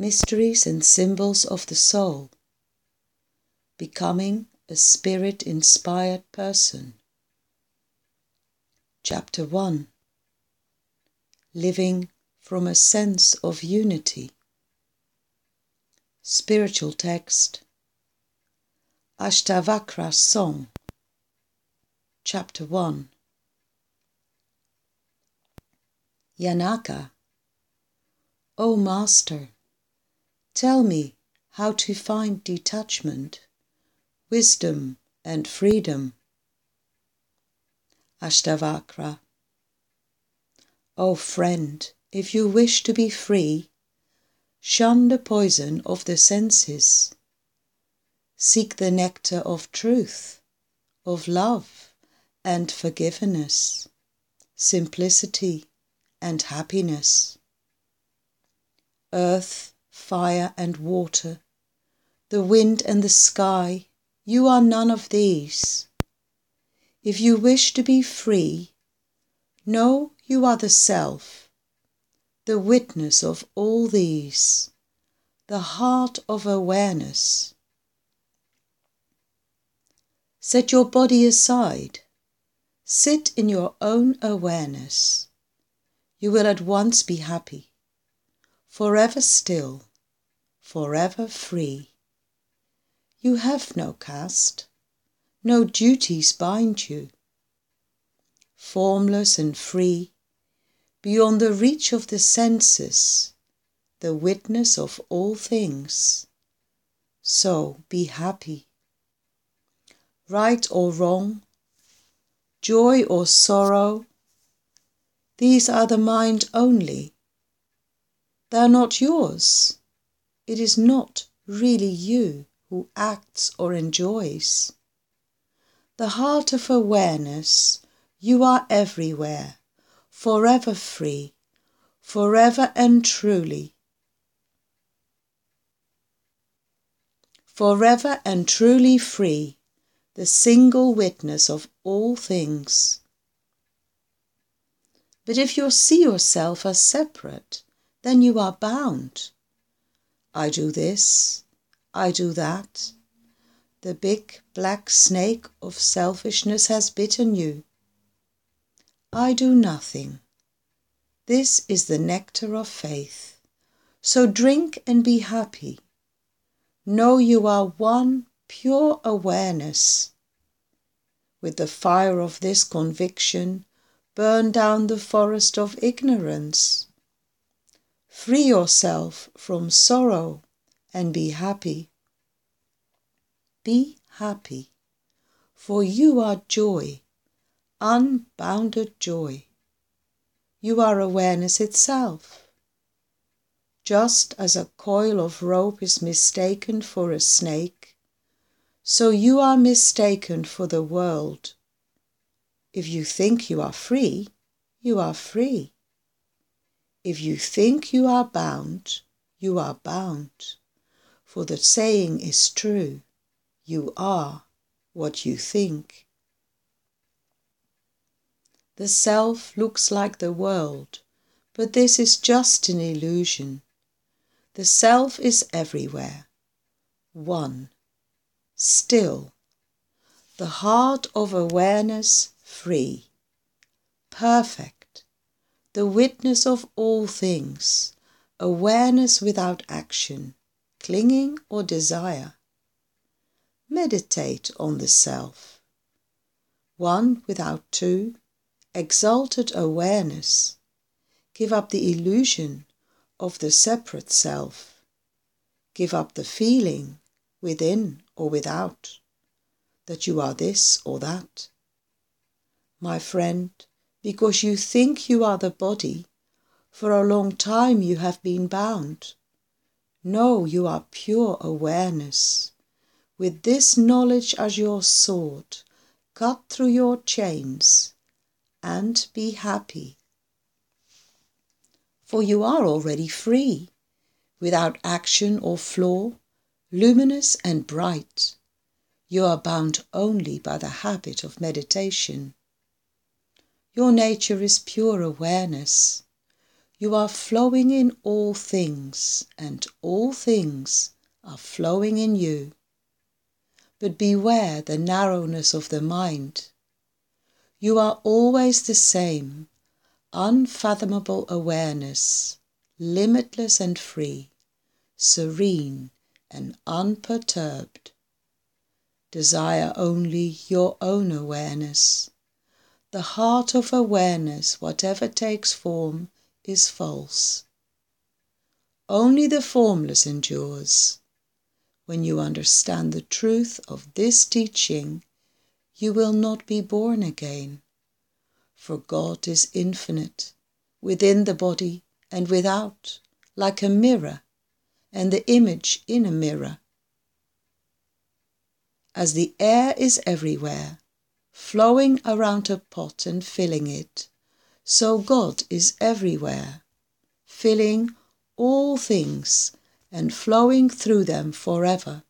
Mysteries and Symbols of the Soul Becoming a Spirit Inspired Person. Chapter 1 Living from a Sense of Unity. Spiritual Text Ashtavakra Song. Chapter 1 Janaka. O Master, tell me how to find detachment, wisdom, and freedom. Ashtavakra. O friend, if you wish to be free, shun the poison of the senses. Seek the nectar of truth, of love and forgiveness, simplicity and happiness. Earth, fire, and water, the wind and the sky, you are none of these. If you wish to be free, know you are the Self, the witness of all these, the heart of awareness. Set your body aside. Sit in your own awareness. You will at once be happy, forever still, forever free. You have no caste, no duties bind you. Formless and free, beyond the reach of the senses, the witness of all things. So be happy. Right or wrong, joy or sorrow, these are the mind only. They are not yours. It is not really you who acts or enjoys. The heart of awareness, you are everywhere, forever free, forever and truly. Forever and truly free, the single witness of all things. But if you see yourself as separate, then you are bound. I do this, I do that. The big black snake of selfishness has bitten you. I do nothing. This is the nectar of faith. So drink and be happy. Know you are one pure awareness. With the fire of this conviction, burn down the forest of ignorance. Free yourself from sorrow and be happy. Be happy, for you are joy, unbounded joy. You are awareness itself. Just as a coil of rope is mistaken for a snake, so you are mistaken for the world if you think you are free, you are free. If you think you are bound, you are bound. For the saying is true you are what you think. The self looks like the world, but this is just an illusion. The self is everywhere. One. Still. The heart of awareness free, perfect, the witness of all things, awareness without action, clinging or desire. Meditate on the self. One without two, exalted awareness. Give up the illusion of the separate self. Give up the feeling, within or without, that you are this or that my friend, because you think you are the body. For a long time you have been bound. No, you are pure awareness. With this knowledge as your sword, cut through your chains and be happy. For you are already free, without action or flaw, luminous and bright. You are bound only by the habit of meditation. Your nature is pure awareness. You are flowing in all things, and all things are flowing in you. But beware the narrowness of the mind. You are always the same, unfathomable awareness, limitless and free, serene and unperturbed. Desire only your own awareness. The heart of awareness, whatever takes form, is false. Only the formless endures. When you understand the truth of this teaching, you will not be born again. For God is infinite, within the body and without, like a mirror, and the image in a mirror. As the air is everywhere, flowing around a pot and filling it, so God is everywhere, filling all things and flowing through them forever.